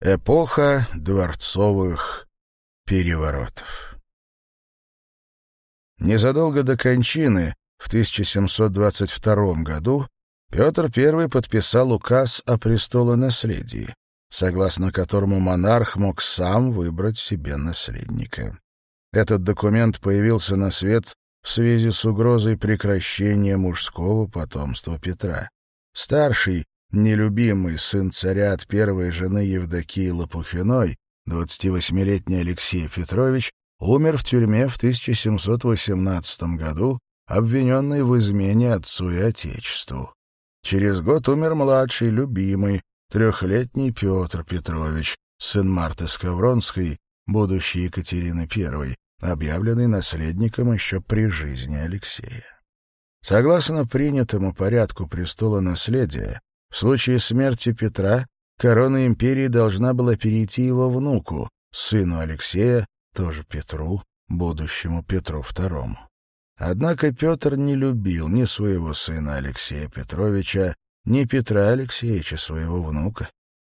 Эпоха дворцовых переворотов. Незадолго до кончины в 1722 году Петр I подписал указ о престолонаследии, согласно которому монарх мог сам выбрать себе наследника. Этот документ появился на свет в связи с угрозой прекращения мужского потомства Петра. Старший, Нелюбимый сын царя от первой жены Евдокии Лопухиной, 28-летний Алексей Петрович, умер в тюрьме в 1718 году, обвиненный в измене отцу и отечеству. Через год умер младший, любимый, трехлетний Петр Петрович, сын Марты Скавронской, будущей Екатерины I, объявленный наследником еще при жизни Алексея. Согласно принятому порядку престола наследия, в случае смерти Петра корона империи должна была перейти его внуку, сыну Алексея, тоже Петру, будущему Петру II. Однако Петр не любил ни своего сына Алексея Петровича, ни Петра Алексеевича, своего внука.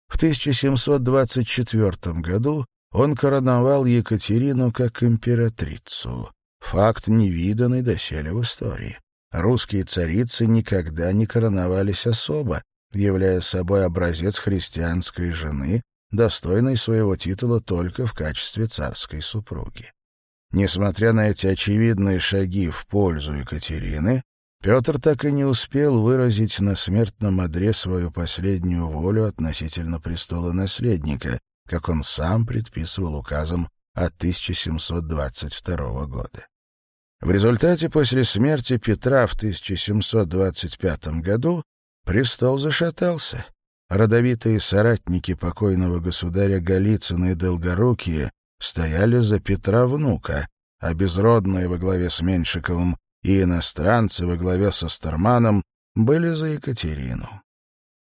В 1724 году он короновал Екатерину как императрицу. Факт невиданный доселе в истории. Русские царицы никогда не короновались особо, являя собой образец христианской жены, достойной своего титула только в качестве царской супруги. Несмотря на эти очевидные шаги в пользу Екатерины, Петр так и не успел выразить на смертном одре свою последнюю волю относительно престола наследника, как он сам предписывал указом от 1722 года. В результате после смерти Петра в 1725 году Престол зашатался. Родовитые соратники покойного государя Голицына и Долгорукие стояли за Петра внука, а безродные во главе с Меншиковым и иностранцы во главе со Старманом были за Екатерину.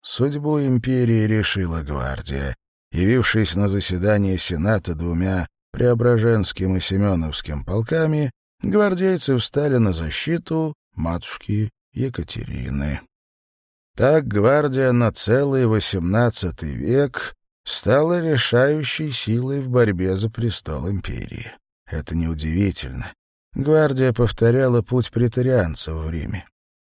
Судьбу империи решила гвардия, явившись на заседание Сената двумя Преображенским и Семеновским полками, гвардейцы встали на защиту матушки Екатерины. Так гвардия на целый XVIII век стала решающей силой в борьбе за престол империи. Это неудивительно. Гвардия повторяла путь претарианцев в Риме.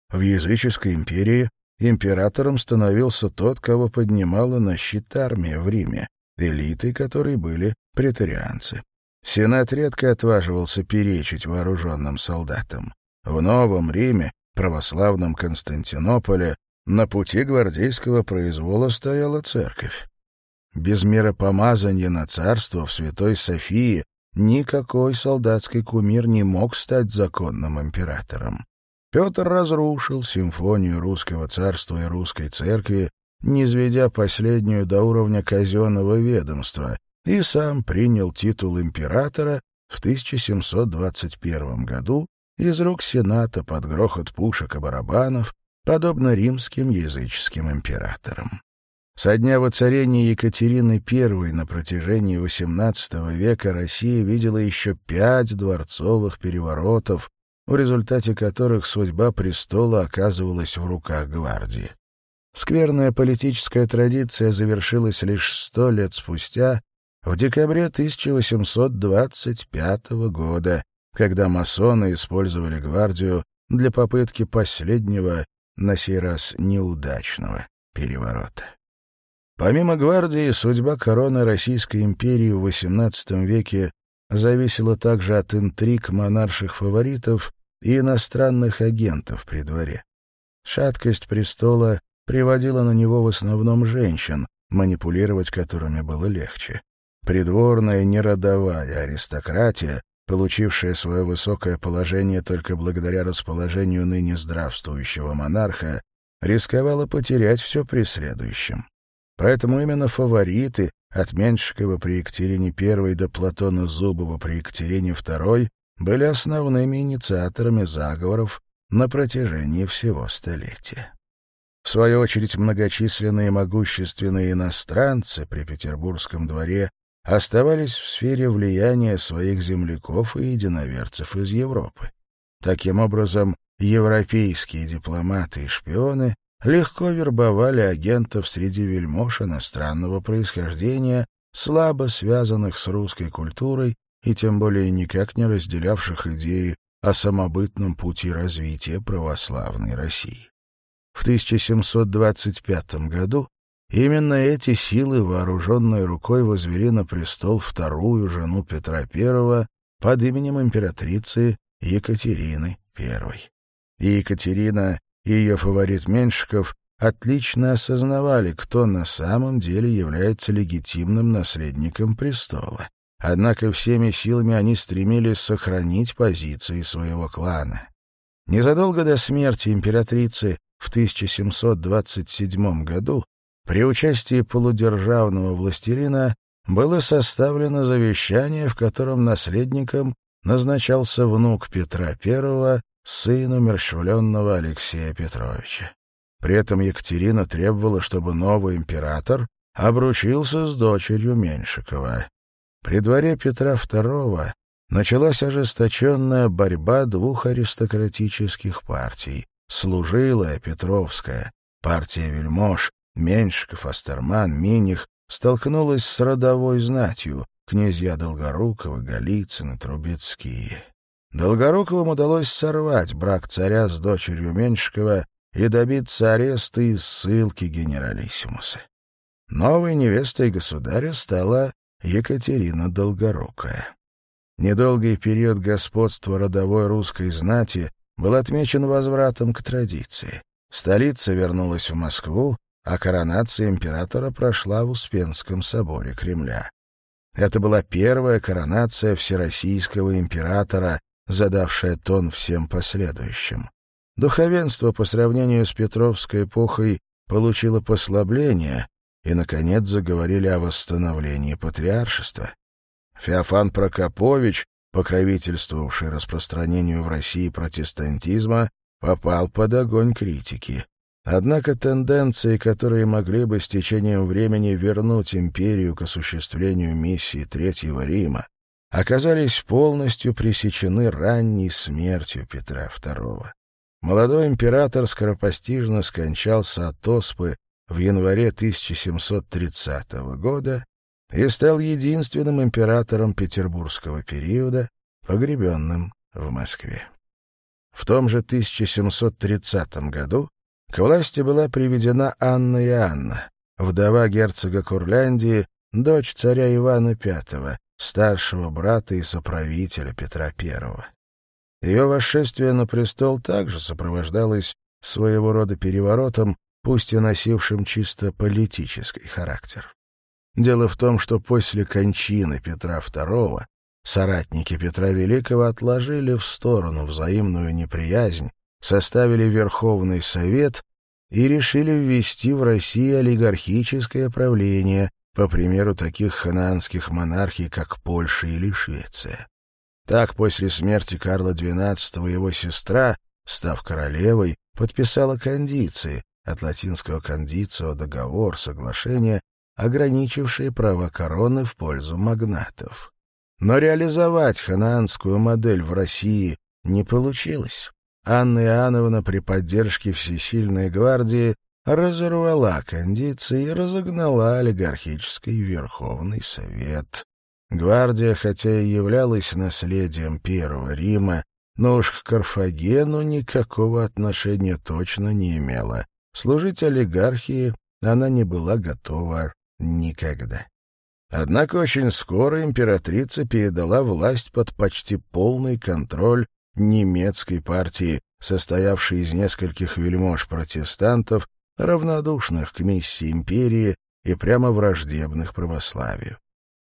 В языческой империи императором становился тот, кого поднимала на щит армия в Риме, элитой которой были претарианцы. Сенат редко отваживался перечить вооруженным солдатам. В Новом Риме, православном Константинополе, на пути гвардейского произвола стояла церковь. Без миропомазания на царство в Святой Софии никакой солдатский кумир не мог стать законным императором. Петр разрушил симфонию русского царства и русской церкви, низведя последнюю до уровня казенного ведомства, и сам принял титул императора в 1721 году из рук Сената под грохот пушек и барабанов, подобно римским языческим императорам. Со дня воцарения Екатерины I на протяжении XVIII века Россия видела еще пять дворцовых переворотов, в результате которых судьба престола оказывалась в руках гвардии. Скверная политическая традиция завершилась лишь сто лет спустя, в декабре 1825 года, когда масоны использовали гвардию для попытки последнего на сей раз неудачного переворота. Помимо гвардии, судьба короны Российской империи в XVIII веке зависела также от интриг монарших фаворитов и иностранных агентов при дворе. Шаткость престола приводила на него в основном женщин, манипулировать которыми было легче. Придворная неродовая аристократия получившая свое высокое положение только благодаря расположению ныне здравствующего монарха, рисковала потерять все при следующем. Поэтому именно фавориты от Меншикова при Екатерине I до Платона Зубова при Екатерине II были основными инициаторами заговоров на протяжении всего столетия. В свою очередь, многочисленные могущественные иностранцы при Петербургском дворе оставались в сфере влияния своих земляков и единоверцев из Европы. Таким образом, европейские дипломаты и шпионы легко вербовали агентов среди вельмож иностранного происхождения, слабо связанных с русской культурой и тем более никак не разделявших идеи о самобытном пути развития православной России. В 1725 году Именно эти силы, вооруженные рукой, возвели на престол вторую жену Петра I под именем императрицы Екатерины I. И Екатерина и ее фаворит Меншиков отлично осознавали, кто на самом деле является легитимным наследником престола. Однако всеми силами они стремились сохранить позиции своего клана. Незадолго до смерти императрицы в 1727 году при участии полудержавного властелина было составлено завещание, в котором наследником назначался внук Петра I, сын умерщвленного Алексея Петровича. При этом Екатерина требовала, чтобы новый император обручился с дочерью Меньшикова. При дворе Петра II началась ожесточенная борьба двух аристократических партий — служилая Петровская, партия вельмож, Меньшиков, Астерман, Миних столкнулась с родовой знатью, князья Долгоруковы, Голицыны, Трубецкие. Долгоруковым удалось сорвать брак царя с дочерью Меньшикова и добиться ареста и ссылки генералиссимуса. Новой невестой государя стала Екатерина Долгорукая. Недолгий период господства родовой русской знати был отмечен возвратом к традиции. Столица вернулась в Москву, а коронация императора прошла в Успенском соборе Кремля. Это была первая коронация всероссийского императора, задавшая тон всем последующим. Духовенство по сравнению с Петровской эпохой получило послабление, и, наконец, заговорили о восстановлении патриаршества. Феофан Прокопович, покровительствовавший распространению в России протестантизма, попал под огонь критики. Однако тенденции, которые могли бы с течением времени вернуть империю к осуществлению миссии Третьего Рима, оказались полностью пресечены ранней смертью Петра II. Молодой император скоропостижно скончался от оспы в январе 1730 года и стал единственным императором петербургского периода, погребенным в Москве. В том же 1730 году к власти была приведена Анна Иоанна, вдова герцога Курляндии, дочь царя Ивана V, старшего брата и соправителя Петра I. Ее восшествие на престол также сопровождалось своего рода переворотом, пусть и носившим чисто политический характер. Дело в том, что после кончины Петра II соратники Петра Великого отложили в сторону взаимную неприязнь, составили Верховный Совет и решили ввести в России олигархическое правление, по примеру таких ханаанских монархий, как Польша или Швеция. Так, после смерти Карла XII его сестра, став королевой, подписала кондиции, от латинского кондицио договор, соглашение, ограничившие права короны в пользу магнатов. Но реализовать ханаанскую модель в России не получилось. Анна Иоанновна при поддержке всесильной гвардии разорвала кондиции и разогнала олигархический Верховный Совет. Гвардия, хотя и являлась наследием Первого Рима, но уж к Карфагену никакого отношения точно не имела. Служить олигархии она не была готова никогда. Однако очень скоро императрица передала власть под почти полный контроль немецкой партии, состоявшей из нескольких вельмож-протестантов, равнодушных к миссии империи и прямо враждебных православию.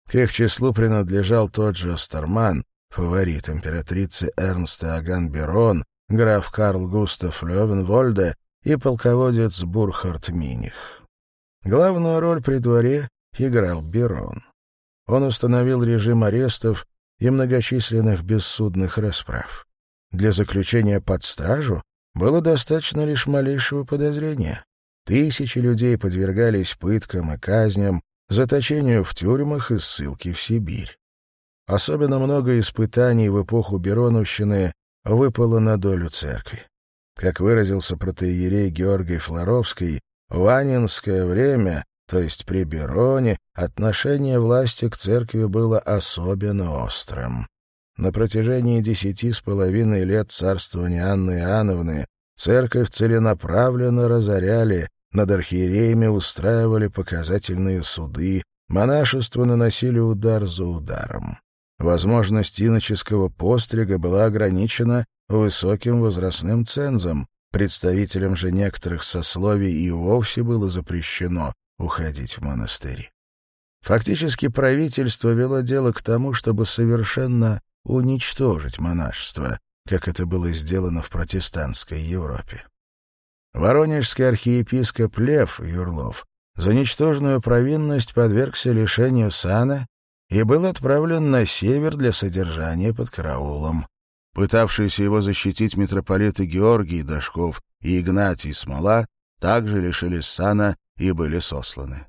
К их числу принадлежал тот же Остерман, фаворит императрицы Эрнста Аган-Берон, граф Карл Густав Левенвольде и полководец Бурхард Миних. Главную роль при дворе играл Берон. Он установил режим арестов и многочисленных бессудных расправ. Для заключения под стражу было достаточно лишь малейшего подозрения. Тысячи людей подвергались пыткам и казням, заточению в тюрьмах и ссылке в Сибирь. Особенно много испытаний в эпоху Бероновщины выпало на долю церкви. Как выразился протоиерей Георгий Флоровский, в Анинское время, то есть при Бероне, отношение власти к церкви было особенно острым. На протяжении десяти с половиной лет царствования Анны Иоанновны церковь целенаправленно разоряли, над архиереями устраивали показательные суды, монашество наносили удар за ударом. Возможность иноческого пострига была ограничена высоким возрастным цензом, представителям же некоторых сословий и вовсе было запрещено уходить в монастыри. Фактически правительство вело дело к тому, чтобы совершенно уничтожить монашество, как это было сделано в протестантской Европе. Воронежский архиепископ Лев Юрлов за ничтожную провинность подвергся лишению сана и был отправлен на север для содержания под караулом. Пытавшиеся его защитить митрополиты Георгий Дашков и Игнатий Смола также лишились сана и были сосланы.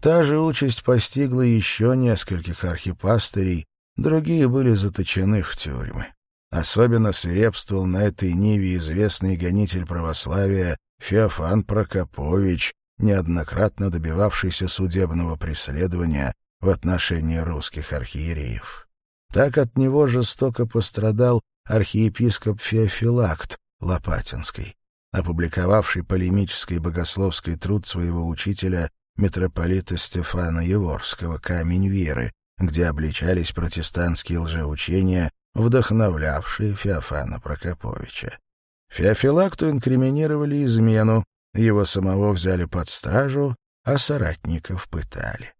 Та же участь постигла еще нескольких архипастырей, Другие были заточены в тюрьмы. Особенно свирепствовал на этой ниве известный гонитель православия Феофан Прокопович, неоднократно добивавшийся судебного преследования в отношении русских архиереев. Так от него жестоко пострадал архиепископ Феофилакт Лопатинский, опубликовавший полемический богословский труд своего учителя митрополита Стефана Еворского «Камень веры», где обличались протестантские лжеучения, вдохновлявшие Феофана Прокоповича. Феофилакту инкриминировали измену, его самого взяли под стражу, а соратников пытали.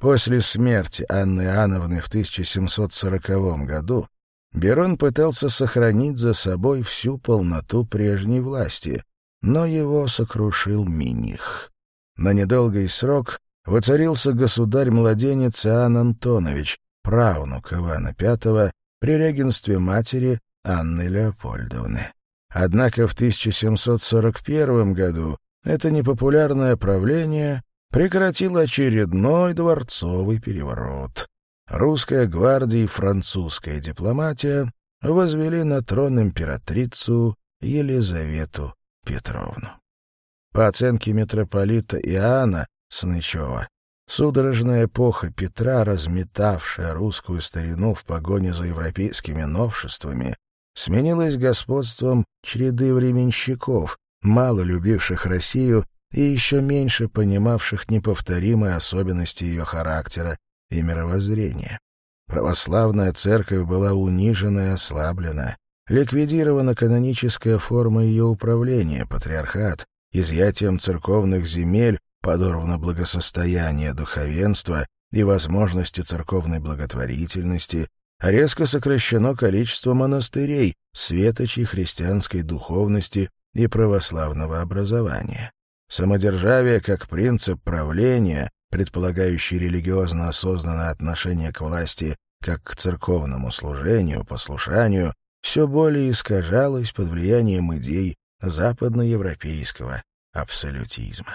После смерти Анны Иоанновны в 1740 году Берон пытался сохранить за собой всю полноту прежней власти, но его сокрушил Миних. На недолгий срок воцарился государь-младенец Иоанн Антонович, правнук Ивана V, при регенстве матери Анны Леопольдовны. Однако в 1741 году это непопулярное правление прекратило очередной дворцовый переворот. Русская гвардия и французская дипломатия возвели на трон императрицу Елизавету Петровну. По оценке митрополита Иоанна, Снычева. Судорожная эпоха Петра, разметавшая русскую старину в погоне за европейскими новшествами, сменилась господством череды временщиков, мало любивших Россию и еще меньше понимавших неповторимые особенности ее характера и мировоззрения. Православная церковь была унижена и ослаблена, ликвидирована каноническая форма ее управления, патриархат, изъятием церковных земель подорвано благосостояние духовенства и возможности церковной благотворительности, резко сокращено количество монастырей, светочей христианской духовности и православного образования. Самодержавие как принцип правления, предполагающий религиозно осознанное отношение к власти как к церковному служению, послушанию, все более искажалось под влиянием идей западноевропейского абсолютизма.